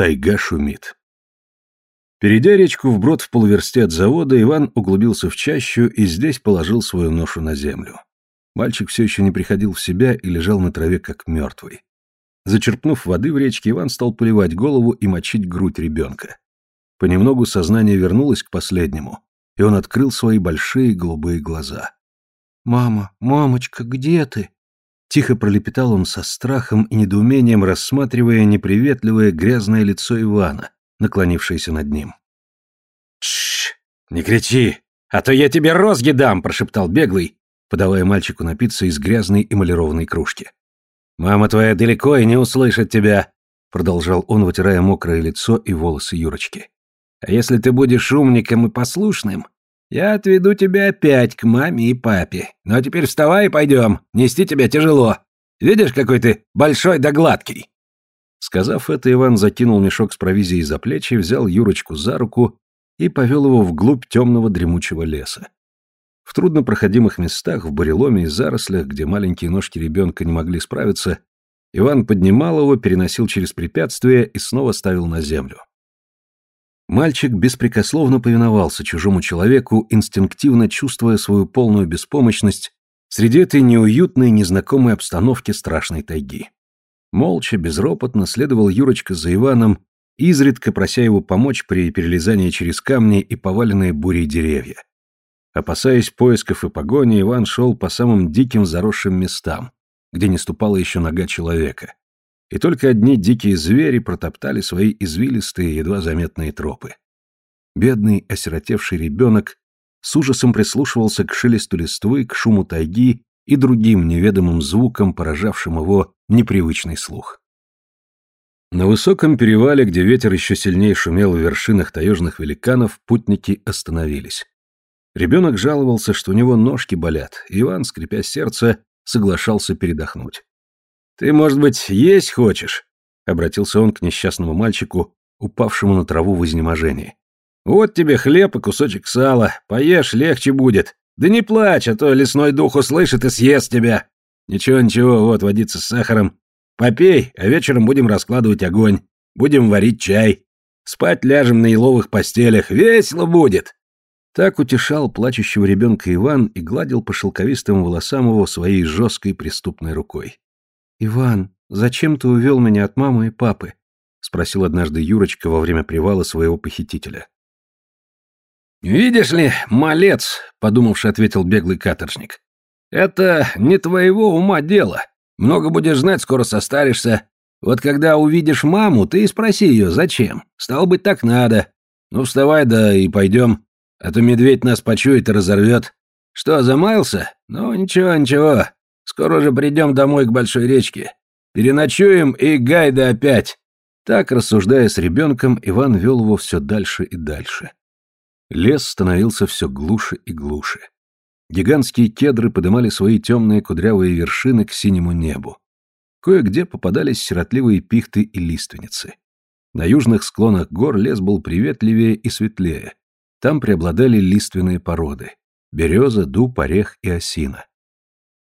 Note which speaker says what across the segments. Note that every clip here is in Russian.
Speaker 1: Тайга шумит. Перейдя речку вброд в полуверсте от завода, Иван углубился в чащу и здесь положил свою ношу на землю. Мальчик все еще не приходил в себя и лежал на траве как мертвый. Зачерпнув воды в речке, Иван стал поливать голову и мочить грудь ребенка. Понемногу сознание вернулось к последнему, и он открыл свои большие голубые глаза. «Мама, мамочка, где ты?» Тихо пролепетал он со страхом и недоумением, рассматривая неприветливое грязное лицо Ивана, наклонившееся над ним.
Speaker 2: «Тш, не кричи, а то я тебе розги дам!» – прошептал беглый, подавая мальчику напиться из грязной эмалированной кружки. «Мама твоя далеко и не услышит тебя», — продолжал он, вытирая мокрое лицо и волосы Юрочки. «А если ты будешь умником и послушным, я отведу тебя опять к маме и папе. Ну а теперь вставай и пойдем, нести тебя тяжело. Видишь, какой ты большой да гладкий».
Speaker 1: Сказав это, Иван закинул мешок с провизией за плечи, взял Юрочку за руку и повел его вглубь темного дремучего леса. В труднопроходимых местах, в буреломе и зарослях, где маленькие ножки ребенка не могли справиться, Иван поднимал его, переносил через препятствия и снова ставил на землю. Мальчик беспрекословно повиновался чужому человеку, инстинктивно чувствуя свою полную беспомощность среди этой неуютной, незнакомой обстановки страшной тайги. Молча, безропотно следовал Юрочка за Иваном, изредка прося его помочь при перелезании через камни и поваленные бурей деревья. Опасаясь поисков и погони, Иван шел по самым диким заросшим местам, где не ступала еще нога человека. И только одни дикие звери протоптали свои извилистые, едва заметные тропы. Бедный, осиротевший ребенок с ужасом прислушивался к шелесту листвы, к шуму тайги и другим неведомым звукам, поражавшим его непривычный слух. На высоком перевале, где ветер еще сильнее шумел в вершинах таежных великанов, путники остановились. Ребенок жаловался, что у него ножки болят, и Иван, скрипя сердце, соглашался передохнуть. «Ты, может быть, есть хочешь?» — обратился он к несчастному мальчику, упавшему на траву в изнеможении. «Вот тебе хлеб и кусочек сала, поешь, легче будет. Да не плачь, а то лесной дух услышит и съест тебя. Ничего-ничего, вот водиться с сахаром. Попей, а вечером будем раскладывать огонь, будем варить чай. Спать ляжем на еловых постелях, весело будет!» Так утешал плачущего ребенка Иван и гладил по шелковистым волосам его своей жесткой преступной рукой. «Иван, зачем ты увел меня от мамы и папы?» — спросил однажды Юрочка во время привала своего похитителя.
Speaker 2: «Видишь ли, малец», — подумавши, ответил беглый каторжник, — «это не твоего ума дело. Много будешь знать, скоро состаришься. Вот когда увидишь маму, ты и спроси ее, зачем. Стало быть, так надо. Ну, вставай, да и пойдем. А то медведь нас почует и разорвет. Что, замаялся? Ну, ничего, ничего. Скоро уже придем домой к большой речке. Переночуем и гайда опять.
Speaker 1: Так, рассуждая с ребенком, Иван вел его все дальше и дальше. Лес становился все глуше и глуше. Гигантские кедры подымали свои темные кудрявые вершины к синему небу. Кое-где попадались сиротливые пихты и лиственницы. На южных склонах гор лес был приветливее и светлее, там преобладали лиственные породы – береза, дуб, орех и осина.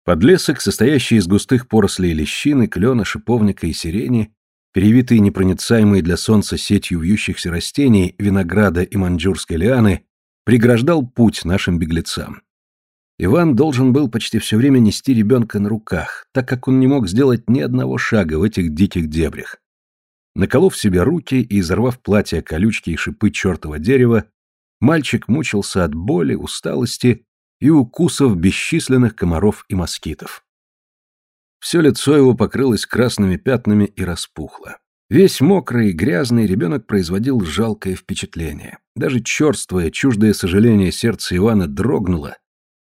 Speaker 1: Подлесок, состоящий из густых порослей лещины, клена, шиповника и сирени, перевитые непроницаемые для солнца сетью вьющихся растений, винограда и маньчжурской лианы, преграждал путь нашим беглецам. Иван должен был почти все время нести ребенка на руках, так как он не мог сделать ни одного шага в этих диких дебрях. Наколов себе руки и изорвав платье колючки и шипы чертова дерева, Мальчик мучился от боли, усталости и укусов бесчисленных комаров и москитов. Все лицо его покрылось красными пятнами и распухло. Весь мокрый и грязный ребенок производил жалкое впечатление. Даже черствое, чуждое сожаление сердца Ивана дрогнуло,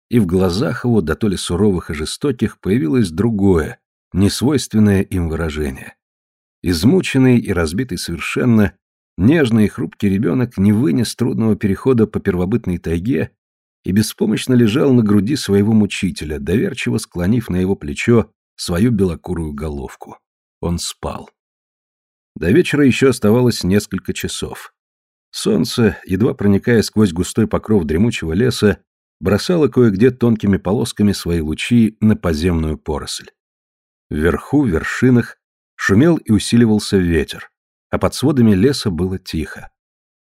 Speaker 1: и в глазах его, да то ли суровых и жестоких, появилось другое, несвойственное им выражение. Измученный и разбитый совершенно, Нежный и хрупкий ребенок не вынес трудного перехода по первобытной тайге и беспомощно лежал на груди своего мучителя, доверчиво склонив на его плечо свою белокурую головку. Он спал. До вечера еще оставалось несколько часов. Солнце, едва проникая сквозь густой покров дремучего леса, бросало кое-где тонкими полосками свои лучи на подземную поросль. Вверху, в вершинах, шумел и усиливался ветер а под сводами леса было тихо.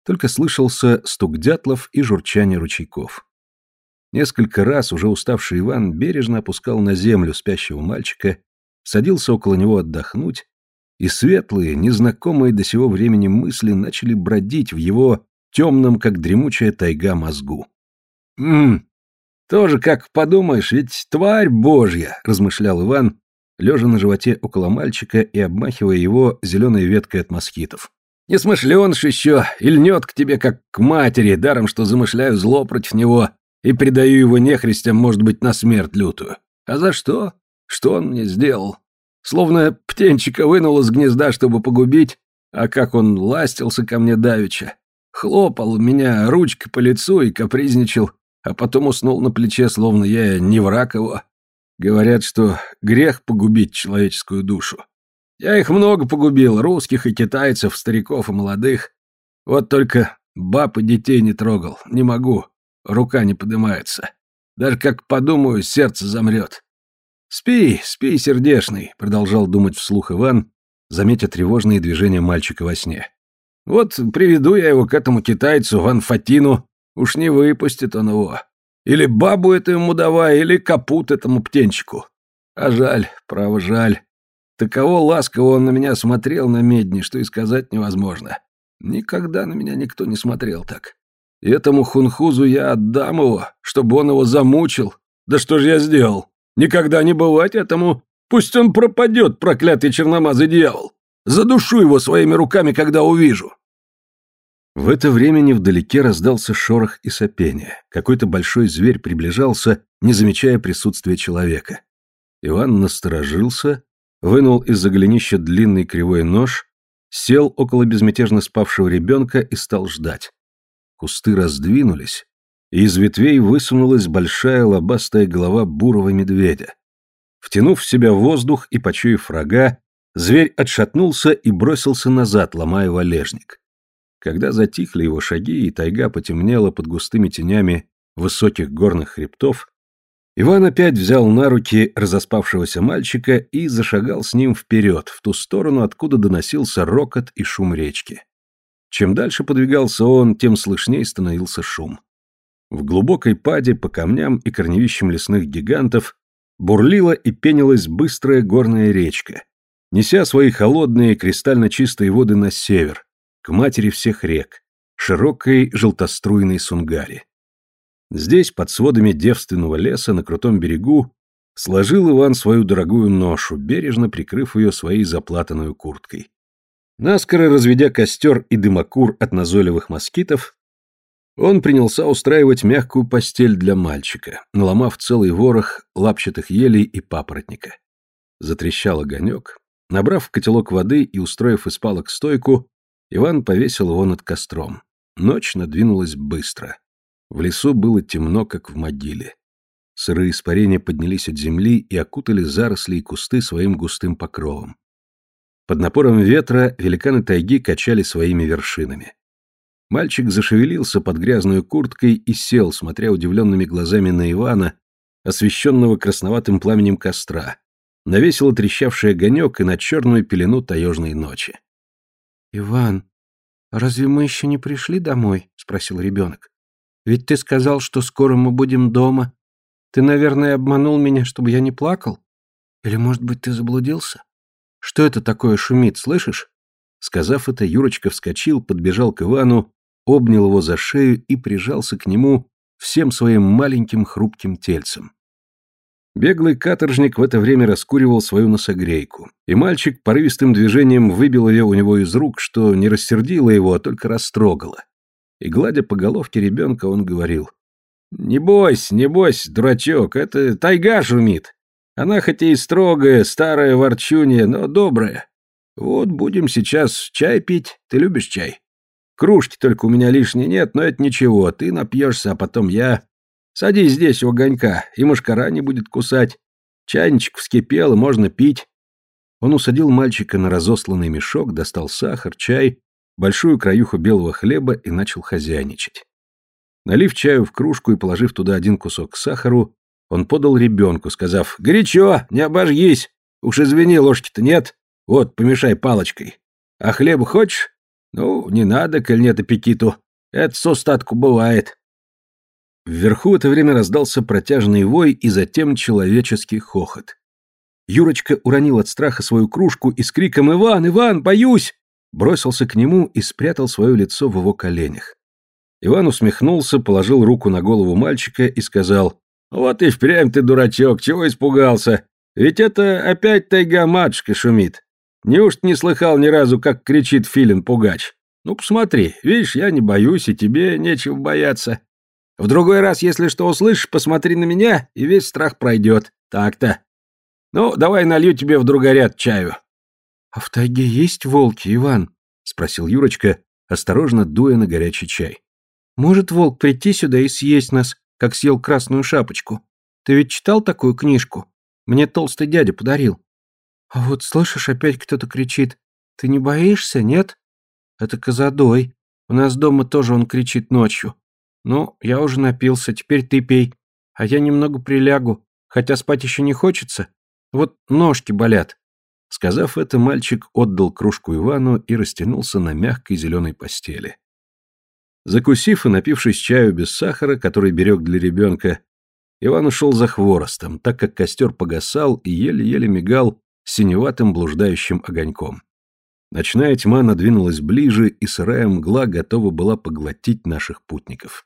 Speaker 1: Только слышался стук дятлов и журчание ручейков. Несколько раз уже уставший Иван бережно опускал на землю спящего мальчика, садился около него отдохнуть, и светлые, незнакомые до сего времени мысли начали бродить в его темном, как дремучая тайга, мозгу. «Ммм, тоже как подумаешь, ведь тварь божья!» — размышлял Иван, лежа на животе около мальчика и обмахивая его зеленой веткой от москитов. «Несмышленыш еще, и льнет к тебе, как к матери, даром, что замышляю зло против него и предаю его нехристям, может быть, на смерть лютую. А за что? Что он мне сделал? Словно птенчика вынул из гнезда, чтобы погубить, а как он ластился ко мне давеча. Хлопал меня ручкой по лицу и капризничал, а потом уснул на плече, словно я не враг его. Говорят, что грех погубить человеческую душу. Я их много погубил, русских и китайцев, стариков и молодых. Вот только баб и детей не трогал, не могу, рука не поднимается. Даже как подумаю, сердце замрет. «Спи, спи, сердешный», — продолжал думать вслух Иван, заметя тревожные движения мальчика во сне. «Вот приведу я его к этому китайцу, Ван Фатину, уж не выпустит он его. Или бабу эту ему давай, или капут этому птенчику. А жаль, право жаль. Таково ласково он на меня смотрел на медне, что и сказать невозможно. Никогда на меня никто не смотрел так. И этому хунхузу я отдам его, чтобы он его замучил. Да что же я сделал? Никогда не бывать этому. Пусть он пропадет, проклятый черномазый дьявол. Задушу его своими руками, когда увижу. В это время невдалеке раздался шорох и сопение. Какой-то большой зверь приближался, не замечая присутствия человека. Иван насторожился, вынул из-за длинный кривой нож, сел около безмятежно спавшего ребенка и стал ждать. Кусты раздвинулись, и из ветвей высунулась большая лобастая голова бурого медведя. Втянув в себя воздух и почуяв врага, зверь отшатнулся и бросился назад, ломая валежник. Когда затихли его шаги и тайга потемнела под густыми тенями высоких горных хребтов, Иван опять взял на руки разоспавшегося мальчика и зашагал с ним вперед, в ту сторону, откуда доносился рокот и шум речки. Чем дальше подвигался он, тем слышней становился шум. В глубокой паде по камням и корневищам лесных гигантов бурлила и пенилась быстрая горная речка, неся свои холодные кристально чистые воды на север, к матери всех рек, широкой желтоструйной Сунгари. Здесь, под сводами девственного леса на крутом берегу, сложил Иван свою дорогую ношу, бережно прикрыв ее своей заплатанной курткой. Наскоро разведя костер и дымокур от назойливых москитов, он принялся устраивать мягкую постель для мальчика, наломав целый ворох лапчатых елей и папоротника. Затрещал огонек. Набрав в котелок воды и устроив из палок стойку, Иван повесил его над костром. Ночь надвинулась быстро. В лесу было темно, как в могиле. Сырые испарения поднялись от земли и окутали заросли и кусты своим густым покровом. Под напором ветра великаны тайги качали своими вершинами. Мальчик зашевелился под грязную курткой и сел, смотря удивленными глазами на Ивана, освещенного красноватым пламенем костра, на весело трещавший огонек и на черную пелену таежной ночи.
Speaker 3: «Иван, а разве мы еще не пришли домой?» — спросил ребенок. «Ведь ты сказал, что скоро мы будем дома. Ты, наверное, обманул меня, чтобы я не плакал? Или, может быть, ты заблудился? Что это такое шумит, слышишь?»
Speaker 1: Сказав это, Юрочка вскочил, подбежал к Ивану, обнял его за шею и прижался к нему всем своим маленьким хрупким тельцем. Беглый каторжник в это время раскуривал свою носогрейку, и мальчик порывистым движением выбил ее у него из рук, что не рассердило его, а только растрогало. И, гладя по головке ребенка, он говорил, «Не бойся, не бойся, дурачок, это тайга шумит. Она хоть и строгая, старая ворчунья, но добрая. Вот будем сейчас чай пить. Ты любишь чай? Кружки только у меня лишней нет, но это ничего, ты напьешься, а потом я...» Садись здесь у огонька, и мушкара не будет кусать. Чайничек вскипел, и можно пить. Он усадил мальчика на разосланный мешок, достал сахар, чай, большую краюху белого хлеба и начал хозяйничать. Налив чаю в кружку и положив туда один кусок сахару, он подал ребенку, сказав «Горячо, не обожгись! Уж извини, ложки-то нет. Вот, помешай палочкой.
Speaker 2: А хлеб хочешь? Ну, не надо, коль нет аппетиту. Это с остатку бывает.
Speaker 1: Вверху в это время раздался протяжный вой и затем человеческий хохот. Юрочка уронил от страха свою кружку и с криком «Иван, Иван, боюсь!» бросился к нему и спрятал свое лицо в его коленях. Иван усмехнулся, положил руку на голову мальчика и сказал «Вот и впрямь ты, дурачок, чего испугался? Ведь это опять тайга матушка шумит. Неужто не слыхал ни разу, как кричит филин пугач? Ну, посмотри, видишь, я не боюсь, и тебе нечего бояться. В другой раз, если что услышишь, посмотри на меня, и весь страх пройдет. Так-то. Ну, давай налью тебе в другоряд чаю.
Speaker 3: — А в тайге есть волки, Иван? — спросил Юрочка, осторожно дуя на горячий чай. — Может волк прийти сюда и съесть нас, как съел красную шапочку? Ты ведь читал такую книжку? Мне толстый дядя подарил. А вот слышишь, опять кто-то кричит. Ты не боишься, нет? Это Казадой. У нас дома тоже он кричит ночью. Ну, я уже напился, теперь ты пей. А я немного прилягу, хотя спать еще не хочется. Вот ножки болят.
Speaker 1: Сказав это, мальчик отдал кружку Ивану и растянулся на мягкой зеленой постели. Закусив и напившись чаю без сахара, который берег для ребенка, Иван ушел за хворостом, так как костер погасал и еле-еле мигал синеватым блуждающим огоньком. Ночная тьма надвинулась ближе, и сырая мгла готова была поглотить наших путников.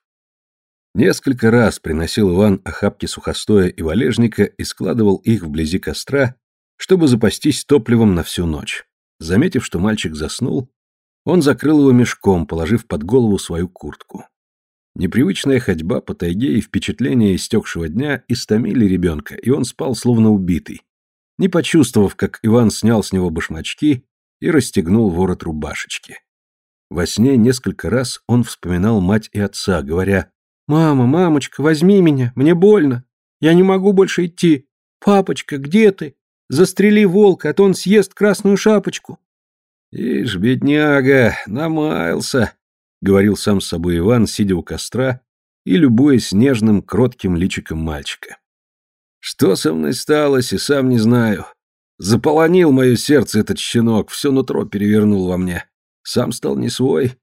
Speaker 1: Несколько раз приносил Иван охапки сухостоя и валежника и складывал их вблизи костра, чтобы запастись топливом на всю ночь. Заметив, что мальчик заснул, он закрыл его мешком, положив под голову свою куртку. Непривычная ходьба по тайге и впечатления истекшего дня истомили ребенка, и он спал словно убитый, не почувствовав, как Иван снял с него башмачки и расстегнул ворот рубашечки. Во сне несколько раз он вспоминал мать и отца, говоря «Мама, мамочка, возьми меня, мне больно, я не могу больше идти. Папочка, где ты? Застрели волка, а то он съест красную шапочку».
Speaker 2: «Ишь, бедняга, намаялся», говорил сам с собой Иван, сидя у костра и любуясь нежным, кротким личиком мальчика. Что со мной сталось, и сам не знаю. Заполонил мое сердце этот щенок, все нутро перевернул во мне. Сам стал не свой.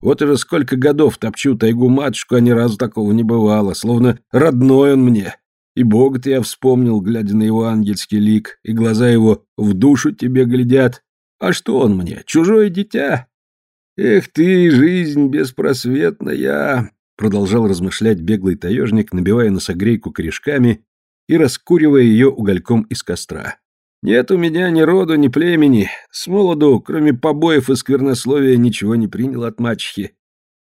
Speaker 2: Вот уже сколько годов топчу тайгу матушку, а ни разу такого не бывало, словно родной он мне. И Бога-то я вспомнил, глядя на его ангельский лик, и глаза его в душу тебе глядят. А что он мне, чужое дитя? «Эх ты, жизнь беспросветная!» Продолжал размышлять беглый таежник, набивая носогрейку корешками и раскуривая ее угольком из костра. «Нет у меня ни роду, ни племени. С молоду, кроме побоев и сквернословия, ничего не принял от мачехи.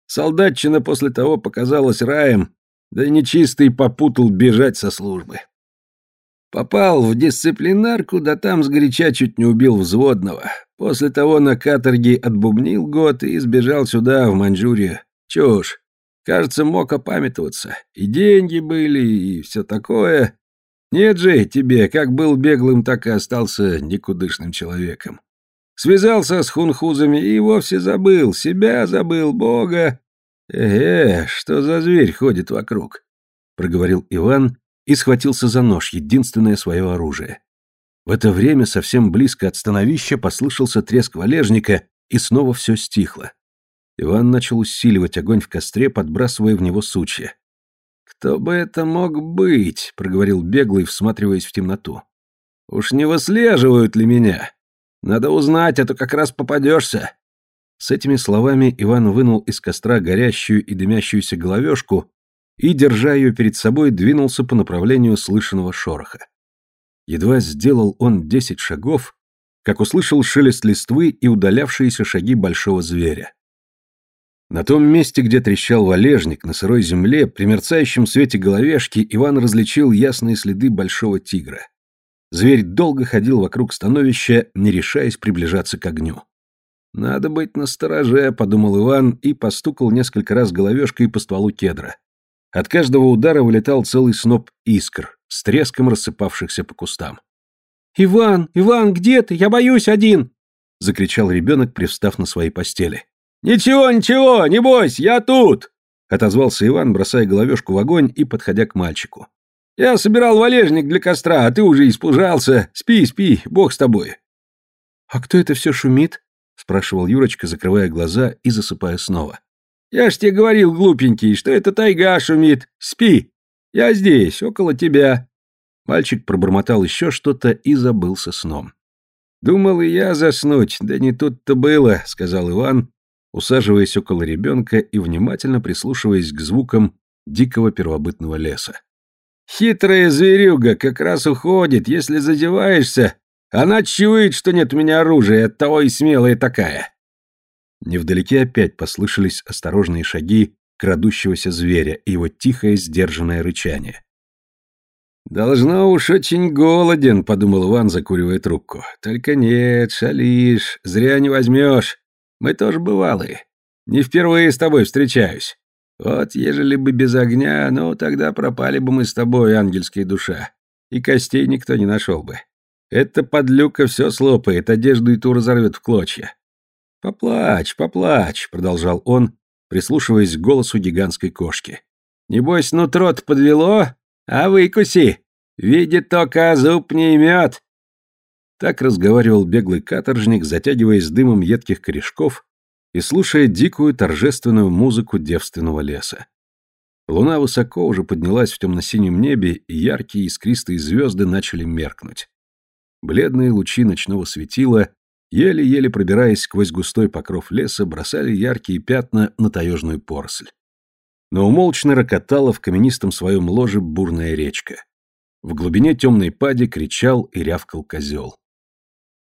Speaker 2: Солдатчина после того показалась раем, да и нечистый попутал бежать со службы. Попал в дисциплинарку, да там сгоряча чуть не убил взводного. После того на каторге отбубнил год и сбежал сюда, в Маньчжурию. Чушь. Кажется, мог опамятоваться. И деньги были, и все такое. Нет же тебе, как был беглым, так и остался никудышным человеком. Связался с хунхузами и вовсе забыл, себя забыл, Бога. Э, что за зверь ходит вокруг? Проговорил Иван, и схватился за нож, единственное свое оружие. В это время совсем близко от становища послышался треск валежника, и снова все стихло. Иван начал усиливать огонь в костре, подбрасывая в него сучья. «Кто бы это мог быть?» — проговорил беглый, всматриваясь в темноту. «Уж не выслеживают ли меня? Надо узнать, а то как раз попадешься». С этими словами Иван вынул из костра горящую и дымящуюся головешку и, держа ее перед собой, двинулся по направлению слышанного шороха. Едва сделал он десять шагов, как услышал шелест листвы и удалявшиеся шаги большого зверя. На том месте, где трещал валежник, на сырой земле, при мерцающем свете головешки, Иван различил ясные следы большого тигра. Зверь долго ходил вокруг становища, не решаясь приближаться к огню. «Надо быть настороже», — подумал Иван и постукал несколько раз головешкой по стволу кедра. От каждого удара вылетал целый сноп искр, с треском рассыпавшихся по кустам.
Speaker 3: «Иван! Иван, где ты? Я боюсь один!»
Speaker 1: — закричал ребенок, привстав на своей постели.
Speaker 2: «Ничего, ничего, не бойся, я тут!»
Speaker 1: — отозвался Иван, бросая головешку в огонь и подходя к мальчику.
Speaker 2: «Я собирал валежник для костра, а ты уже испужался. Спи, спи, бог с тобой».
Speaker 3: «А кто это все шумит?»
Speaker 1: — спрашивал Юрочка, закрывая глаза и засыпая снова.
Speaker 2: «Я ж тебе говорил, глупенький, что это тайга шумит. Спи. Я здесь, около тебя».
Speaker 1: Мальчик пробормотал еще что-то и забылся сном.
Speaker 2: «Думал и я заснуть, да не тут-то было», — сказал Иван, усаживаясь около ребенка и внимательно прислушиваясь к звукам дикого первобытного леса. «Хитрая зверюга как раз уходит, если задеваешься, она чует, что нет у меня оружия, оттого и смелая такая».
Speaker 1: Невдалеке опять послышались осторожные шаги крадущегося зверя и его тихое сдержанное рычание.
Speaker 2: «Должно уж очень голоден», — подумал Иван, закуривая трубку. «Только нет, шалишь, зря не возьмешь. Мы тоже бывалые. Не впервые с тобой встречаюсь. Вот ежели бы без огня, ну тогда пропали бы мы с тобой, ангельская душа, и костей никто не нашел бы. Эта подлюка все слопает, одежду и ту разорвет в клочья. «Поплачь, поплачь», — продолжал он, прислушиваясь к голосу гигантской кошки. «Небось, нутро-то подвело? А выкуси! Видит только зуб не имет!»
Speaker 1: Так разговаривал беглый каторжник, затягиваясь дымом едких корешков и слушая дикую торжественную музыку девственного леса. Луна высоко уже поднялась в темно-синем небе, и яркие искристые звезды начали меркнуть. Бледные лучи ночного светила, еле-еле пробираясь сквозь густой покров леса, бросали яркие пятна на таежную поросль. Но умолчно рокотала в каменистом своем ложе бурная речка. В глубине темной пади кричал и рявкал козел.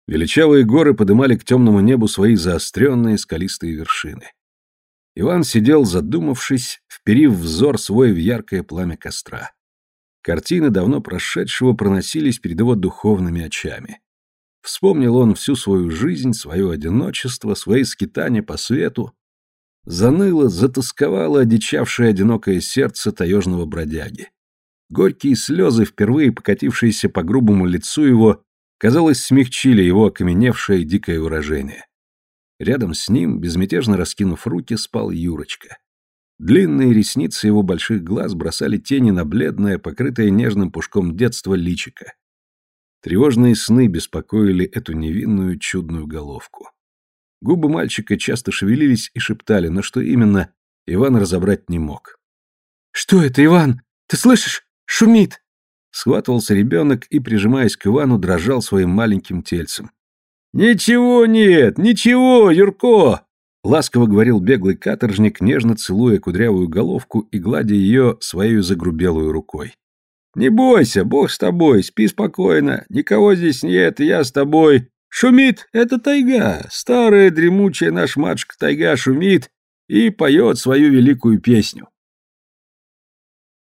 Speaker 1: Величавые горы подымали к темному небу свои заостренные скалистые вершины. Иван сидел, задумавшись, вперив взор свой в яркое пламя костра. Картины давно прошедшего проносились перед его духовными очами. Вспомнил он всю свою жизнь, свое одиночество, свои скитания по свету. Заныло, затасковало одичавшее одинокое сердце таежного бродяги. Горькие слезы, впервые покатившиеся по грубому лицу его, казалось, смягчили его окаменевшее дикое выражение. Рядом с ним, безмятежно раскинув руки, спал Юрочка. Длинные ресницы его больших глаз бросали тени на бледное, покрытое нежным пушком детства личико. Тревожные сны беспокоили эту невинную чудную головку. Губы мальчика часто шевелились и шептали, но что именно, Иван разобрать не мог.
Speaker 3: «Что это, Иван? Ты слышишь? Шумит!»
Speaker 1: Схватывался ребенок и, прижимаясь к Ивану, дрожал своим маленьким тельцем.
Speaker 2: «Ничего нет, ничего, Юрко!»
Speaker 1: Ласково говорил беглый каторжник, нежно целуя кудрявую головку и гладя ее своей загрубелую рукой.
Speaker 2: «Не бойся, Бог с тобой, спи спокойно, никого здесь нет, я с тобой. Шумит — это тайга, старая дремучая наша матушка тайга шумит и поет свою великую песню».